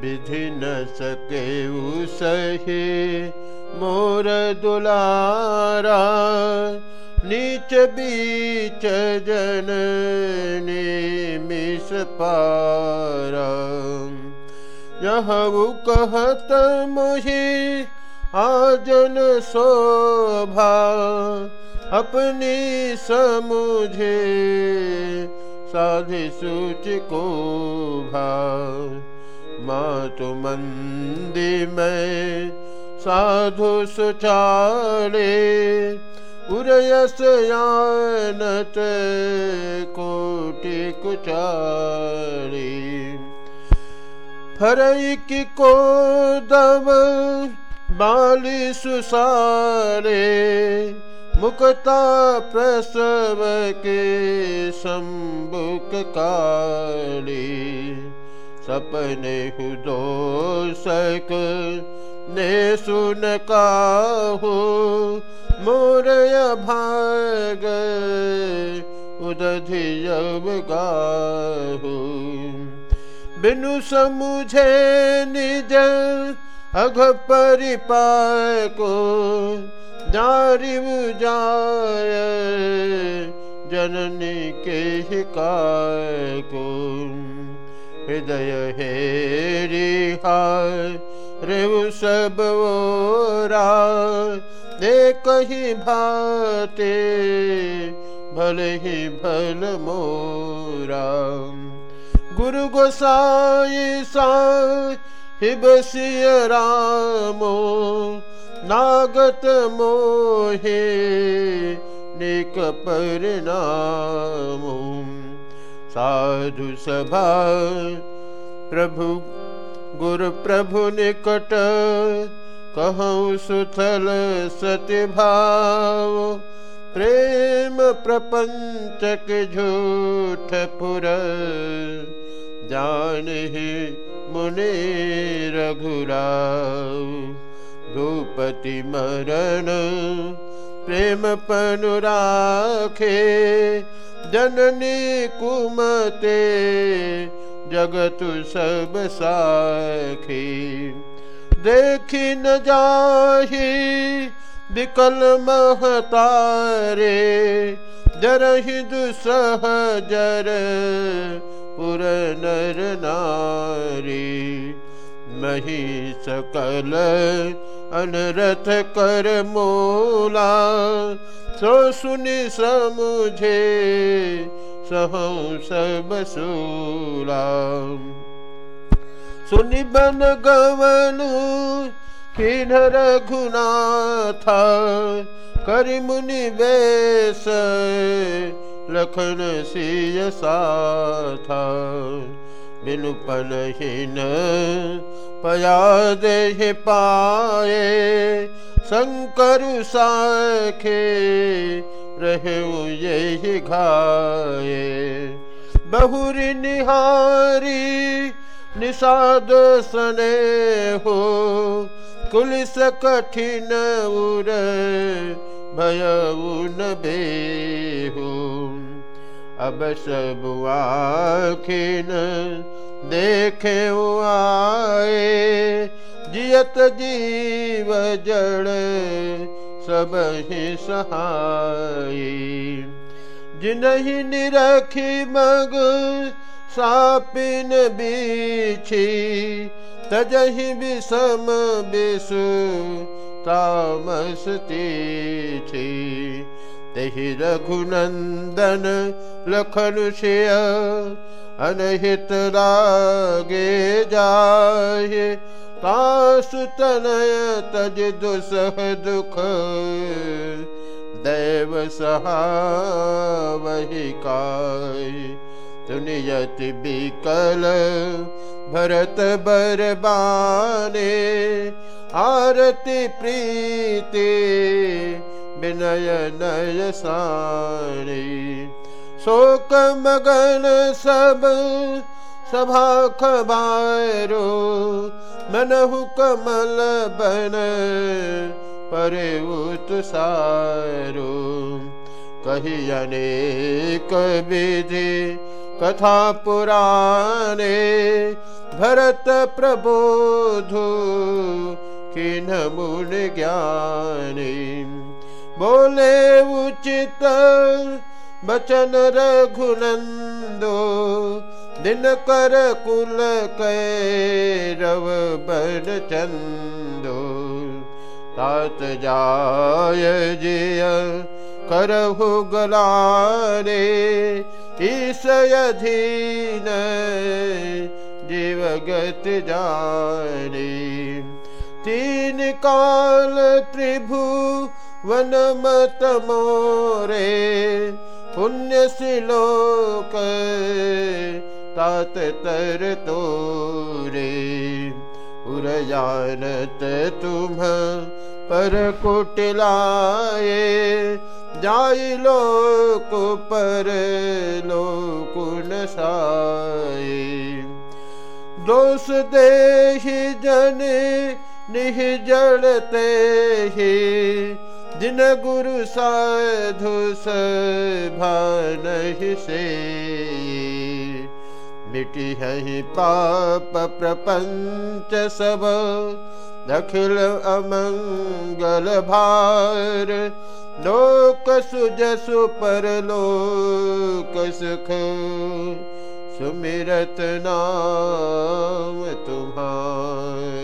विधि न सके सहे मोर दुलारा, नीच बीच जन मिस पारा। यह कहत मोहि, आजन शोभा, अपनी समुझे साधि सूच को भा। मातु मंदी में साधु सुचारे, उरयस कोटि कुचारी। फरई की को दब बाली सुसारे, मुक्ता प्रसव के संबुक काली सपने हुदो सक ने सुन काहू। मोरय भाग उदधियब गाहू। बिनु समुझे निज अघ परिपाय को नारी जाय जननी के हिकाय को हृदय हे रेव सब ओरा दे कही भाते, भल ही भल मोरा। गुरु गोसाई सा हिबसिय रामो। नागत मोहे, निक परिणाम। साधु सभा। प्रभु गुरु प्रभु निकट कहूँ सुथल सत्य भाव प्रेम प्रपंचक झूठ पुर जान ही मुनि रघुराव। भूपति मरण प्रेम पनुराखे जननी कुमते, जगत सब साखी। देखी न जाही विकल महतारे, जरहि दुसह जर पुर नर नारी। मही सकल अनरथ कर मोला सो सुनि समुझे, सहु सब सूला सुनि बन गवनु किन्हर था करि मुनि वेश लखन सिय सा था बिनु पलहीन पया दे पाए शंकर साखे रहे यही घाये बहुरी निहारी निषाद सने हो कुलिस कठिन उर भय न बेहू। अब सब आखिन देखे आए जियत जीव जड़ सब ही सहाय। जिनहि निरखी मग सापिन बीछी तजहि विषम विषु तामस तीछी। तहि रघुनंदन लखन शिय अनहित रागे जाए तासु तनय तज दुसह दुख। देव सहा वही काय बिकल भरत बरबाने। आरती प्रीति विनय नय सारी। शोक मगन सब सभा खबारो मनहु कमल बन परे तुसारो कही अनेक विधि कथा पुराणे भरत प्रबोधु किन मुन ज्ञानी। बोले उचित बचन रघुनंदो दिन कर कुल कैरव बन चंदो तात जाय जिय करहु गलारे ईसयधीन जीवगत जाने तीन काल त्रिभु वन मत मोरे तात तर तोरे, उरजानत तुम पर कुटलाए जाई लोक पर लोक नसाए दोष दे जन निह जड़ते ही, जिन गुरु साधु भान से। मिटी है पाप प्रपंच सब। दखिल अमंगल भार। लोक सुजसु पर लोक सुख। सुमिरत नाम तुम्हार।